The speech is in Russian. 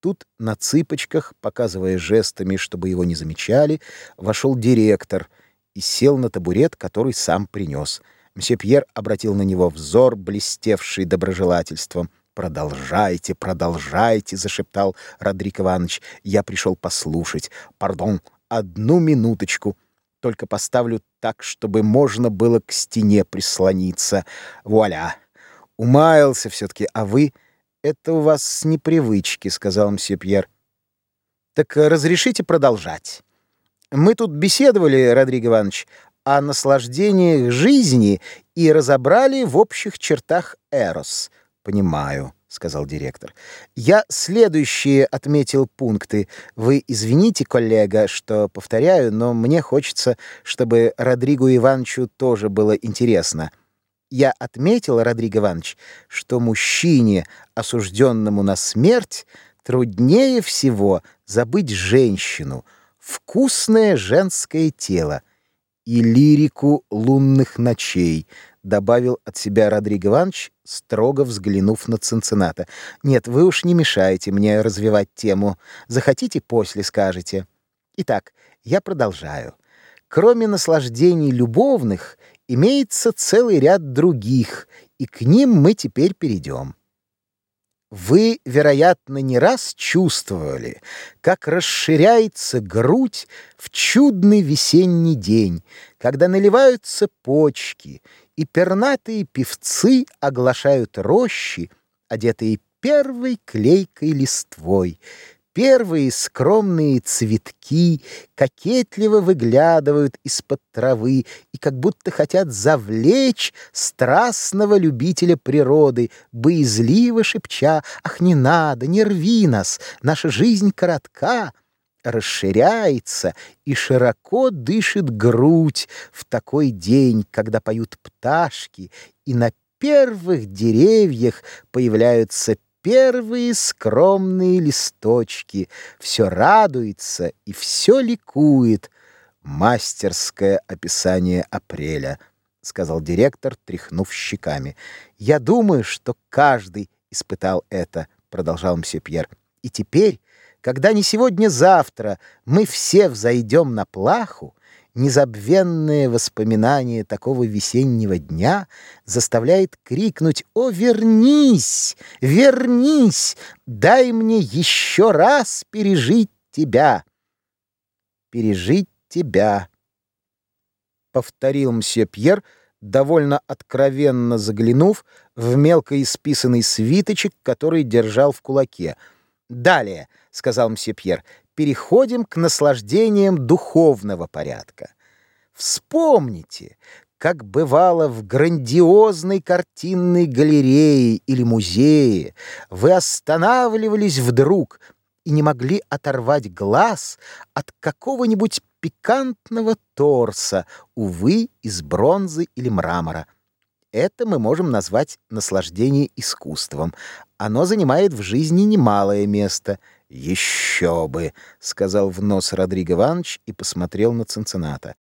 Тут на цыпочках, показывая жестами, чтобы его не замечали, вошел директор и сел на табурет, который сам принес. Мсье Пьер обратил на него взор, блестевший доброжелательством. «Продолжайте, продолжайте», — зашептал Родрик Иванович. «Я пришел послушать. Пардон, одну минуточку. Только поставлю так, чтобы можно было к стене прислониться. Вуаля! Умаялся все-таки, а вы...» «Это у вас с непривычки», — сказал мсье Пьер. «Так разрешите продолжать. Мы тут беседовали, Родриго Иванович, о наслаждениях жизни и разобрали в общих чертах Эрос. Понимаю, сказал директор. Я следующие отметил пункты. Вы извините, коллега, что повторяю, но мне хочется, чтобы Родриго Ивановичу тоже было интересно. Я отметил, Родриго Иванович, что мужчине, осужденному на смерть, труднее всего забыть женщину, вкусное женское тело и лирику лунных ночей, добавил от себя Родриго Иванович, строго взглянув на Цинцината. Нет, вы уж не мешаете мне развивать тему. Захотите, после скажете. Итак, я продолжаю. Кроме наслаждений любовных, имеется целый ряд других, и к ним мы теперь перейдем. Вы, вероятно, не раз чувствовали, как расширяется грудь в чудный весенний день, когда наливаются почки, и пернатые певцы оглашают рощи, одетые первой клейкой листвой, Первые скромные цветки кокетливо выглядывают из-под травы и как будто хотят завлечь страстного любителя природы, боязливо шепча «Ах, не надо, не рви нас, наша жизнь коротка!» расширяется и широко дышит грудь в такой день, когда поют пташки, и на первых деревьях появляются первые скромные листочки, все радуется и все ликует. Мастерское описание апреля, сказал директор, тряхнув щеками. Я думаю, что каждый испытал это, продолжал мсье Пьер. И теперь, когда не сегодня-завтра мы все взойдем на плаху, незабвенное воспоминание такого весеннего дня заставляет крикнуть «О, вернись! Вернись! Дай мне еще раз пережить тебя!» «Пережить тебя!» — повторил мсье Пьер, довольно откровенно заглянув в мелко исписанный свиточек, который держал в кулаке. «Далее», — сказал мсье Пьер, переходим к наслаждениям духовного порядка. Вспомните, как бывало в грандиозной картинной галерее или музее, вы останавливались вдруг и не могли оторвать глаз от какого-нибудь пикантного торса, увы, из бронзы или мрамора. Это мы можем назвать наслаждение искусством. Оно занимает в жизни немалое место — «Еще бы!» — сказал в нос Родриго Иванович и посмотрел на Цинцината.